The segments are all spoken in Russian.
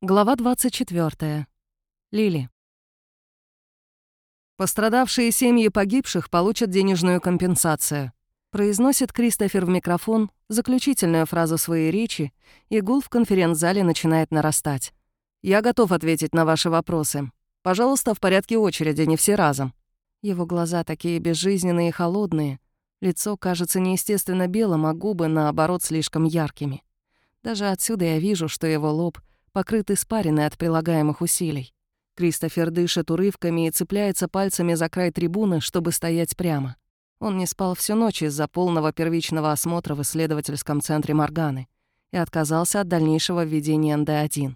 Глава 24. Лили. «Пострадавшие семьи погибших получат денежную компенсацию», произносит Кристофер в микрофон заключительную фразу своей речи, и гул в конференц-зале начинает нарастать. «Я готов ответить на ваши вопросы. Пожалуйста, в порядке очереди, не все разом». Его глаза такие безжизненные и холодные, лицо кажется неестественно белым, а губы, наоборот, слишком яркими. Даже отсюда я вижу, что его лоб — покрыт испариной от прилагаемых усилий. Кристофер дышит урывками и цепляется пальцами за край трибуны, чтобы стоять прямо. Он не спал всю ночь из-за полного первичного осмотра в исследовательском центре Морганы и отказался от дальнейшего введения НД-1.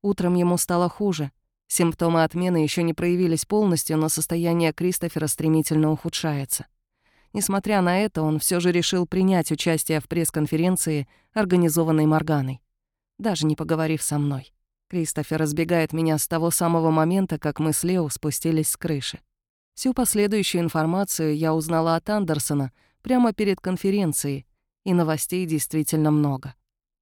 Утром ему стало хуже. Симптомы отмены еще не проявились полностью, но состояние Кристофера стремительно ухудшается. Несмотря на это, он все же решил принять участие в пресс-конференции, организованной Морганой даже не поговорив со мной. Кристофер разбегает меня с того самого момента, как мы с Лео спустились с крыши. Всю последующую информацию я узнала от Андерсона прямо перед конференцией, и новостей действительно много.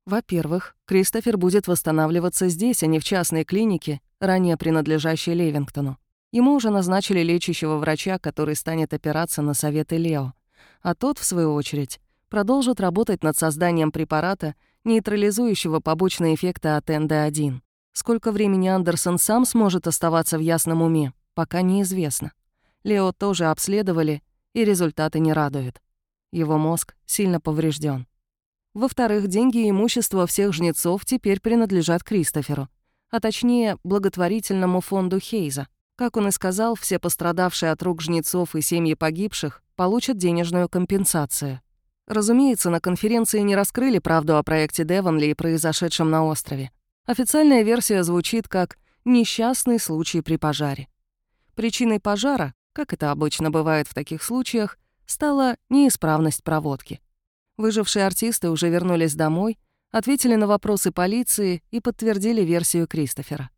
Во-первых, Кристофер будет восстанавливаться здесь, а не в частной клинике, ранее принадлежащей Левингтону. Ему уже назначили лечащего врача, который станет опираться на советы Лео. А тот, в свою очередь, продолжит работать над созданием препарата, нейтрализующего побочные эффекты от НД-1. Сколько времени Андерсон сам сможет оставаться в ясном уме, пока неизвестно. Лео тоже обследовали, и результаты не радуют. Его мозг сильно поврежден. Во-вторых, деньги и имущество всех жнецов теперь принадлежат Кристоферу, а точнее, благотворительному фонду Хейза. Как он и сказал, все пострадавшие от рук жнецов и семьи погибших получат денежную компенсацию. Разумеется, на конференции не раскрыли правду о проекте Девонли и произошедшем на острове. Официальная версия звучит как «несчастный случай при пожаре». Причиной пожара, как это обычно бывает в таких случаях, стала неисправность проводки. Выжившие артисты уже вернулись домой, ответили на вопросы полиции и подтвердили версию Кристофера.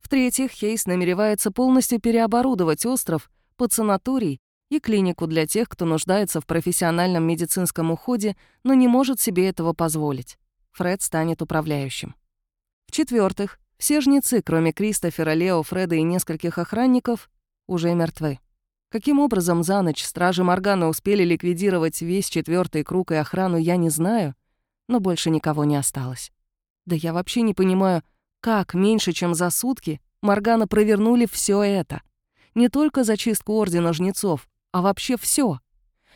В-третьих, Хейс намеревается полностью переоборудовать остров под санаторий и клинику для тех, кто нуждается в профессиональном медицинском уходе, но не может себе этого позволить. Фред станет управляющим. В-четвертых, все жнецы, кроме Кристофера, Лео, Фреда и нескольких охранников, уже мертвы. Каким образом за ночь стражи Моргана успели ликвидировать весь четвертый круг и охрану, я не знаю, но больше никого не осталось. Да я вообще не понимаю, как меньше, чем за сутки Моргана провернули все это. Не только зачистку Ордена Жнецов, а вообще все.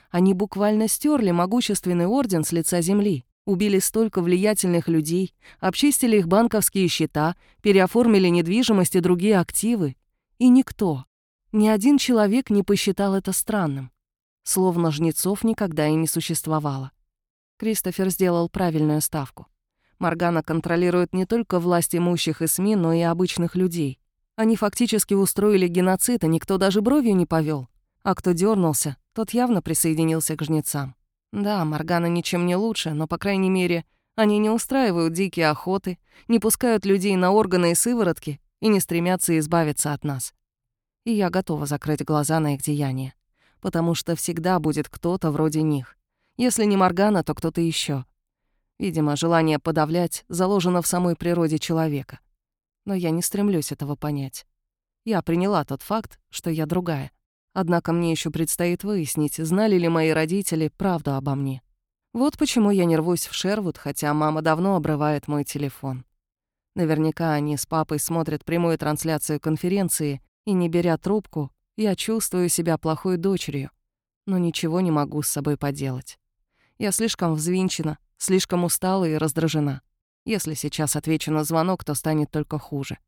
Они буквально стерли могущественный орден с лица земли, убили столько влиятельных людей, обчистили их банковские счета, переоформили недвижимость и другие активы. И никто, ни один человек не посчитал это странным. Словно жнецов никогда и не существовало. Кристофер сделал правильную ставку. Моргана контролирует не только власть имущих и СМИ, но и обычных людей. Они фактически устроили геноцид, и никто даже бровью не повел. А кто дернулся, тот явно присоединился к жнецам. Да, Моргана ничем не лучше, но, по крайней мере, они не устраивают дикие охоты, не пускают людей на органы и сыворотки и не стремятся избавиться от нас. И я готова закрыть глаза на их деяния, потому что всегда будет кто-то вроде них. Если не Моргана, то кто-то еще. Видимо, желание подавлять заложено в самой природе человека. Но я не стремлюсь этого понять. Я приняла тот факт, что я другая. Однако мне еще предстоит выяснить, знали ли мои родители правду обо мне. Вот почему я не рвусь в Шервуд, хотя мама давно обрывает мой телефон. Наверняка они с папой смотрят прямую трансляцию конференции, и, не беря трубку, я чувствую себя плохой дочерью, но ничего не могу с собой поделать. Я слишком взвинчена, слишком устала и раздражена. Если сейчас отвечу на звонок, то станет только хуже.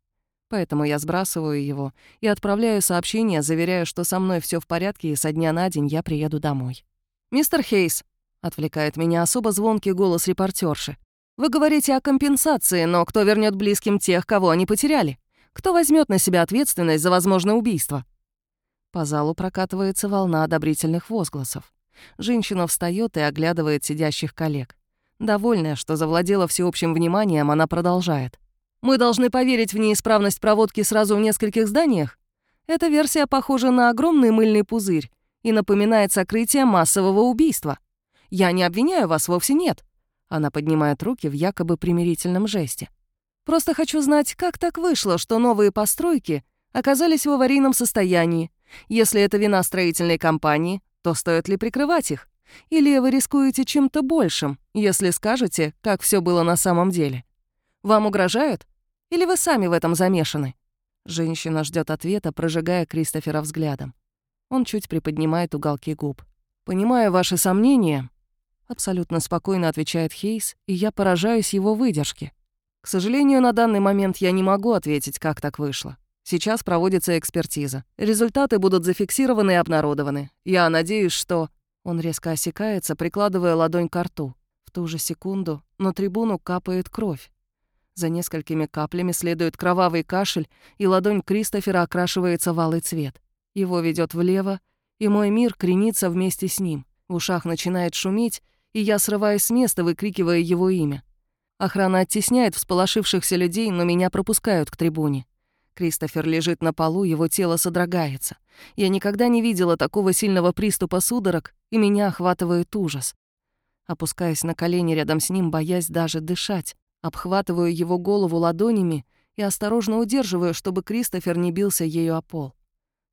Поэтому я сбрасываю его и отправляю сообщение, заверяя, что со мной все в порядке и со дня на день я приеду домой. «Мистер Хейс», — отвлекает меня особо звонкий голос репортерши, «вы говорите о компенсации, но кто вернет близким тех, кого они потеряли? Кто возьмет на себя ответственность за возможное убийство?» По залу прокатывается волна одобрительных возгласов. Женщина встает и оглядывает сидящих коллег. Довольная, что завладела всеобщим вниманием, она продолжает. Мы должны поверить в неисправность проводки сразу в нескольких зданиях? Эта версия похожа на огромный мыльный пузырь и напоминает сокрытие массового убийства. Я не обвиняю вас, вовсе нет. Она поднимает руки в якобы примирительном жесте. Просто хочу знать, как так вышло, что новые постройки оказались в аварийном состоянии. Если это вина строительной компании, то стоит ли прикрывать их? Или вы рискуете чем-то большим, если скажете, как все было на самом деле? Вам угрожают? Или вы сами в этом замешаны?» Женщина ждет ответа, прожигая Кристофера взглядом. Он чуть приподнимает уголки губ. «Понимаю ваши сомнения», — абсолютно спокойно отвечает Хейс, и я поражаюсь его выдержке. «К сожалению, на данный момент я не могу ответить, как так вышло. Сейчас проводится экспертиза. Результаты будут зафиксированы и обнародованы. Я надеюсь, что...» Он резко осекается, прикладывая ладонь к рту. В ту же секунду на трибуну капает кровь. За несколькими каплями следует кровавый кашель, и ладонь Кристофера окрашивается в алый цвет. Его ведет влево, и мой мир кренится вместе с ним. В ушах начинает шуметь, и я срываюсь с места, выкрикивая его имя. Охрана оттесняет всполошившихся людей, но меня пропускают к трибуне. Кристофер лежит на полу, его тело содрогается. Я никогда не видела такого сильного приступа судорог, и меня охватывает ужас. Опускаясь на колени рядом с ним, боясь даже дышать, обхватываю его голову ладонями и осторожно удерживаю, чтобы Кристофер не бился ею о пол.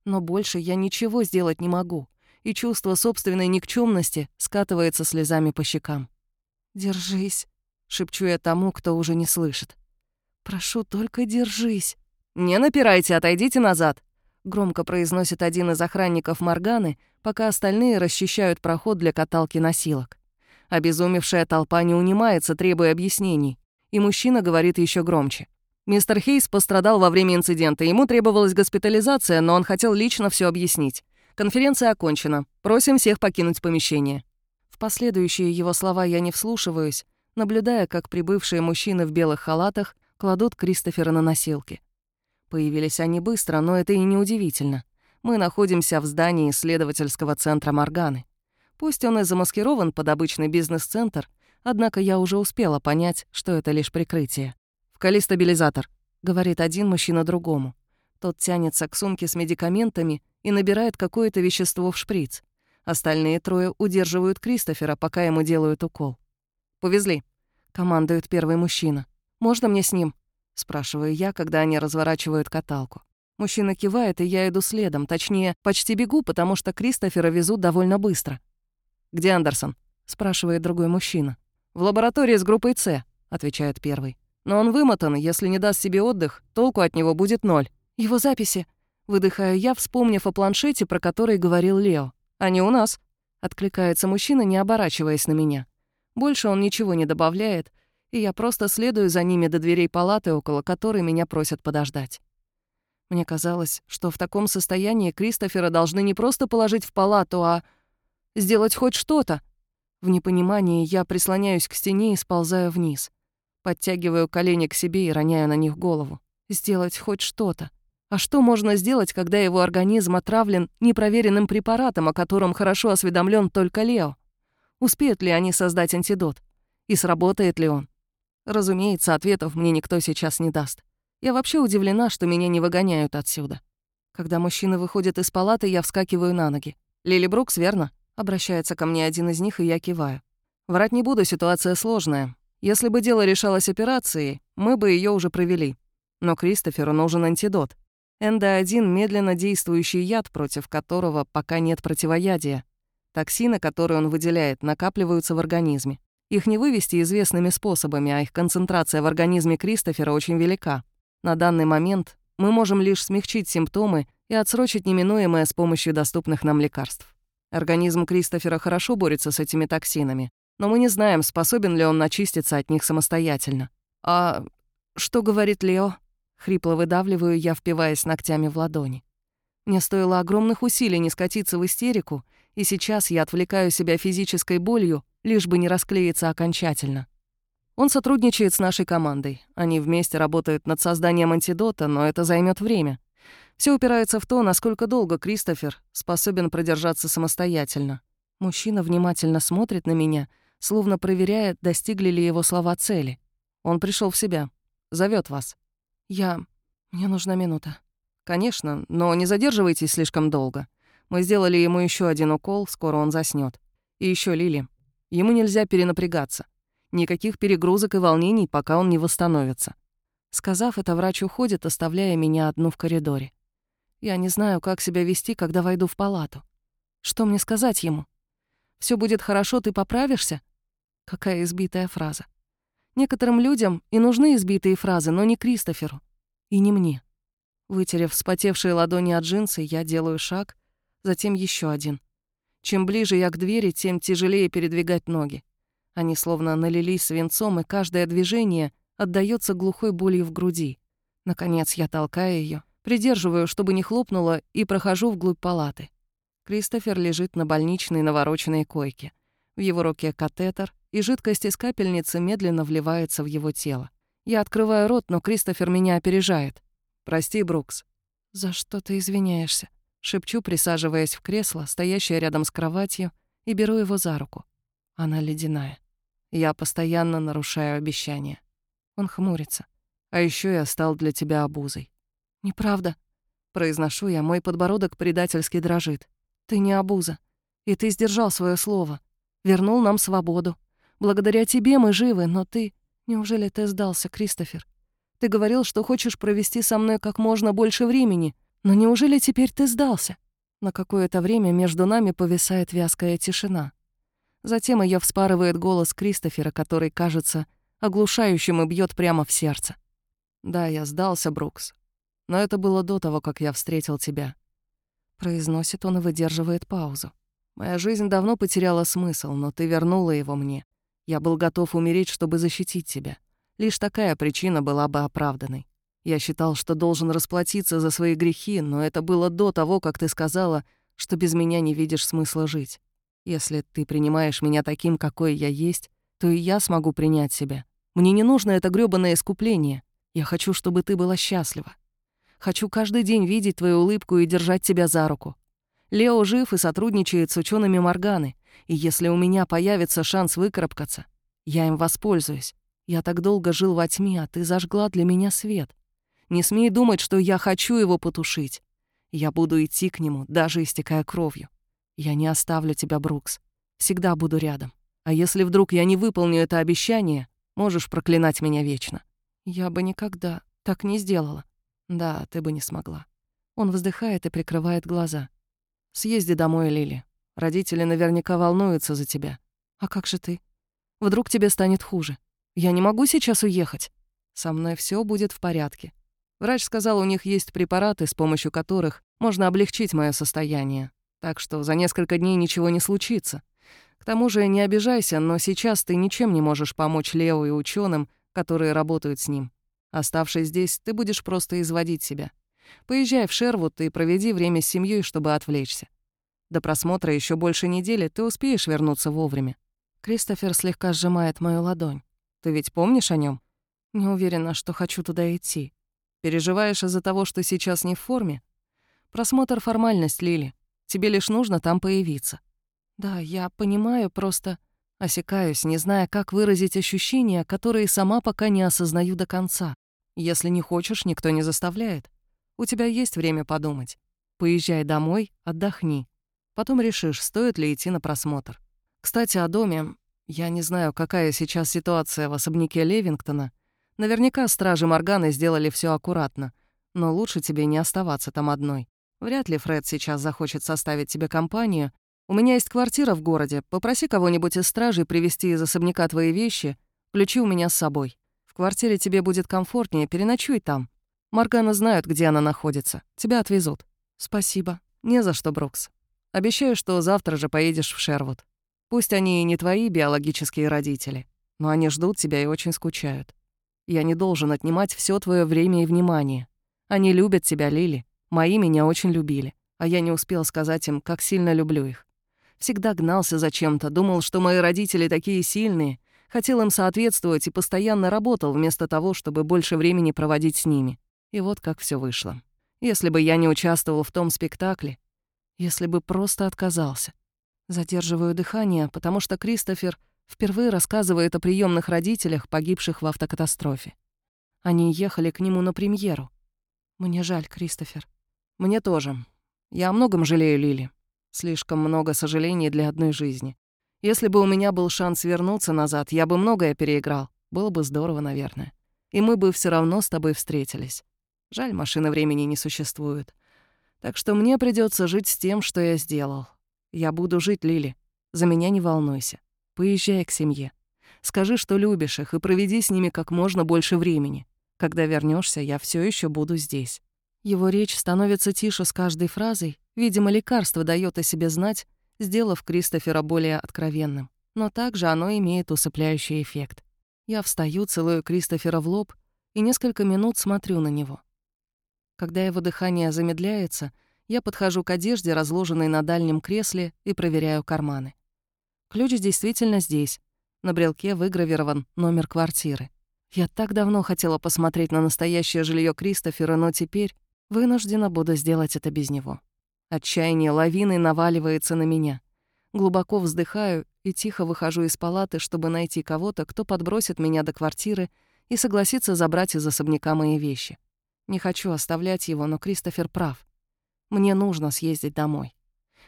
Но больше я ничего сделать не могу, и чувство собственной никчемности скатывается слезами по щекам. «Держись», — шепчу я тому, кто уже не слышит. «Прошу, только держись». «Не напирайте, отойдите назад», — громко произносит один из охранников Морганы, пока остальные расчищают проход для каталки носилок. Обезумевшая толпа не унимается, требуя объяснений, и мужчина говорит еще громче. Мистер Хейс пострадал во время инцидента, ему требовалась госпитализация, но он хотел лично все объяснить. Конференция окончена. Просим всех покинуть помещение. В последующие его слова я не вслушиваюсь, наблюдая, как прибывшие мужчины в белых халатах кладут Кристофера на носилки. Появились они быстро, но это и не удивительно. Мы находимся в здании исследовательского центра Морганы. Пусть он и замаскирован под обычный бизнес-центр, однако я уже успела понять, что это лишь прикрытие. «Вкали стабилизатор», — говорит один мужчина другому. Тот тянется к сумке с медикаментами и набирает какое-то вещество в шприц. Остальные трое удерживают Кристофера, пока ему делают укол. «Повезли», — командует первый мужчина. «Можно мне с ним?» — спрашиваю я, когда они разворачивают каталку. Мужчина кивает, и я иду следом. Точнее, почти бегу, потому что Кристофера везут довольно быстро. «Где Андерсон?» — спрашивает другой мужчина. «В лаборатории с группой С», — отвечает первый. «Но он вымотан, если не даст себе отдых, толку от него будет ноль. Его записи». Выдыхаю я, вспомнив о планшете, про который говорил Лео. «Они у нас», — откликается мужчина, не оборачиваясь на меня. Больше он ничего не добавляет, и я просто следую за ними до дверей палаты, около которой меня просят подождать. Мне казалось, что в таком состоянии Кристофера должны не просто положить в палату, а сделать хоть что-то. В непонимании я прислоняюсь к стене и сползаю вниз. Подтягиваю колени к себе и роняю на них голову. Сделать хоть что-то. А что можно сделать, когда его организм отравлен непроверенным препаратом, о котором хорошо осведомлен только Лео? Успеют ли они создать антидот? И сработает ли он? Разумеется, ответов мне никто сейчас не даст. Я вообще удивлена, что меня не выгоняют отсюда. Когда мужчины выходят из палаты, я вскакиваю на ноги. «Лили Брукс, верно?» Обращается ко мне один из них, и я киваю. Врать не буду, ситуация сложная. Если бы дело решалось операцией, мы бы ее уже провели. Но Кристоферу нужен антидот. НД-1 — медленно действующий яд, против которого пока нет противоядия. Токсины, которые он выделяет, накапливаются в организме. Их не вывести известными способами, а их концентрация в организме Кристофера очень велика. На данный момент мы можем лишь смягчить симптомы и отсрочить неминуемое с помощью доступных нам лекарств. Организм Кристофера хорошо борется с этими токсинами, но мы не знаем, способен ли он начиститься от них самостоятельно. «А что говорит Лео?» Хрипло выдавливаю я, впиваясь ногтями в ладони. Мне стоило огромных усилий не скатиться в истерику, и сейчас я отвлекаю себя физической болью, лишь бы не расклеиться окончательно. Он сотрудничает с нашей командой. Они вместе работают над созданием антидота, но это займет время. Все упирается в то, насколько долго Кристофер способен продержаться самостоятельно. Мужчина внимательно смотрит на меня, словно проверяя, достигли ли его слова цели. Он пришел в себя. зовет вас. Я... Мне нужна минута. Конечно, но не задерживайтесь слишком долго. Мы сделали ему еще один укол, скоро он заснет. И еще Лили. Ему нельзя перенапрягаться. Никаких перегрузок и волнений, пока он не восстановится. Сказав это, врач уходит, оставляя меня одну в коридоре. Я не знаю, как себя вести, когда войду в палату. Что мне сказать ему? Все будет хорошо, ты поправишься? Какая избитая фраза. Некоторым людям и нужны избитые фразы, но не Кристоферу. И не мне. Вытерев вспотевшие ладони от джинсы, я делаю шаг, затем еще один. Чем ближе я к двери, тем тяжелее передвигать ноги. Они словно налились свинцом, и каждое движение отдаётся глухой болью в груди. Наконец я толкаю её, придерживаю, чтобы не хлопнуло, и прохожу вглубь палаты. Кристофер лежит на больничной навороченной койке. В его руке катетер, и жидкость из капельницы медленно вливается в его тело. Я открываю рот, но Кристофер меня опережает. «Прости, Брукс». «За что ты извиняешься?» Шепчу, присаживаясь в кресло, стоящее рядом с кроватью, и беру его за руку. Она ледяная. Я постоянно нарушаю обещания. Он хмурится. А еще я стал для тебя обузой. «Неправда», — произношу я, мой подбородок предательски дрожит. «Ты не обуза. И ты сдержал свое слово. Вернул нам свободу. Благодаря тебе мы живы, но ты... Неужели ты сдался, Кристофер? Ты говорил, что хочешь провести со мной как можно больше времени, но неужели теперь ты сдался? На какое-то время между нами повисает вязкая тишина. Затем ее вспарывает голос Кристофера, который, кажется, оглушающим и бьет прямо в сердце. «Да, я сдался, Брукс. Но это было до того, как я встретил тебя». Произносит он и выдерживает паузу. «Моя жизнь давно потеряла смысл, но ты вернула его мне. Я был готов умереть, чтобы защитить тебя. Лишь такая причина была бы оправданной. Я считал, что должен расплатиться за свои грехи, но это было до того, как ты сказала, что без меня не видишь смысла жить. Если ты принимаешь меня таким, какой я есть, то и я смогу принять себя. Мне не нужно это грёбаное искупление. Я хочу, чтобы ты была счастлива. Хочу каждый день видеть твою улыбку и держать тебя за руку. Лео жив и сотрудничает с учеными Морганы, и если у меня появится шанс выкарабкаться, я им воспользуюсь. Я так долго жил во тьме, а ты зажгла для меня свет. Не смей думать, что я хочу его потушить. Я буду идти к нему, даже истекая кровью. Я не оставлю тебя, Брукс. Всегда буду рядом. А если вдруг я не выполню это обещание, можешь проклинать меня вечно. Я бы никогда так не сделала. Да, ты бы не смогла. Он вздыхает и прикрывает глаза. Съезди домой, Лили. Родители наверняка волнуются за тебя. А как же ты? Вдруг тебе станет хуже? Я не могу сейчас уехать. Со мной все будет в порядке. Врач сказал, у них есть препараты, с помощью которых можно облегчить мое состояние. Так что за несколько дней ничего не случится. К тому же не обижайся, но сейчас ты ничем не можешь помочь Лео и ученым, которые работают с ним. Оставшись здесь, ты будешь просто изводить себя. Поезжай в Шервуд и проведи время с семьей, чтобы отвлечься. До просмотра еще больше недели ты успеешь вернуться вовремя. Кристофер слегка сжимает мою ладонь. Ты ведь помнишь о нем? Не уверена, что хочу туда идти. Переживаешь из-за того, что сейчас не в форме? Просмотр — формальность, Лили. Тебе лишь нужно там появиться. Да, я понимаю, просто осекаюсь, не зная, как выразить ощущения, которые сама пока не осознаю до конца. Если не хочешь, никто не заставляет. У тебя есть время подумать. Поезжай домой, отдохни. Потом решишь, стоит ли идти на просмотр. Кстати, о доме. Я не знаю, какая сейчас ситуация в особняке Левингтона, Наверняка стражи Морганы сделали все аккуратно, но лучше тебе не оставаться там одной. Вряд ли Фред сейчас захочет составить тебе компанию. У меня есть квартира в городе, попроси кого-нибудь из стражей привезти из особняка твои вещи, ключи у меня с собой. В квартире тебе будет комфортнее, переночуй там. Моргана знают, где она находится. Тебя отвезут. Спасибо. Не за что, Брукс. Обещаю, что завтра же поедешь в Шервуд. Пусть они и не твои биологические родители, но они ждут тебя и очень скучают. Я не должен отнимать все твое время и внимание. Они любят тебя, Лили. Мои меня очень любили. А я не успел сказать им, как сильно люблю их. Всегда гнался за чем-то, думал, что мои родители такие сильные. Хотел им соответствовать и постоянно работал, вместо того, чтобы больше времени проводить с ними. И вот как все вышло. Если бы я не участвовал в том спектакле, если бы просто отказался. Задерживаю дыхание, потому что Кристофер Впервые рассказывает о приемных родителях, погибших в автокатастрофе. Они ехали к нему на премьеру. Мне жаль, Кристофер. Мне тоже. Я о многом жалею Лили. Слишком много сожалений для одной жизни. Если бы у меня был шанс вернуться назад, я бы многое переиграл. Было бы здорово, наверное. и мы бы все равно с тобой встретились. Жаль, машины времени не существует. Так что мне придется жить с тем, что я сделал. Я буду жить, Лили. За меня не волнуйся. Поезжай к семье. Скажи, что любишь их, и проведи с ними как можно больше времени. Когда вернешься, я все еще буду здесь». Его речь становится тише с каждой фразой. Видимо, лекарство дает о себе знать, сделав Кристофера более откровенным. Но также оно имеет усыпляющий эффект. Я встаю, целую Кристофера в лоб и несколько минут смотрю на него. Когда его дыхание замедляется, я подхожу к одежде, разложенной на дальнем кресле, и проверяю карманы. Ключ действительно здесь. На брелке выгравирован номер квартиры. Я так давно хотела посмотреть на настоящее жилье Кристофера, но теперь вынуждена буду сделать это без него. Отчаяние лавиной наваливается на меня. Глубоко вздыхаю и тихо выхожу из палаты, чтобы найти кого-то, кто подбросит меня до квартиры и согласится забрать из особняка мои вещи. Не хочу оставлять его, но Кристофер прав. Мне нужно съездить домой.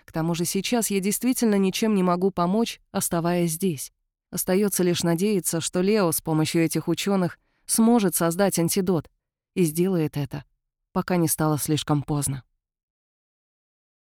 К тому же сейчас я действительно ничем не могу помочь, оставаясь здесь. Остается лишь надеяться, что Лео с помощью этих ученых сможет создать антидот и сделает это, пока не стало слишком поздно.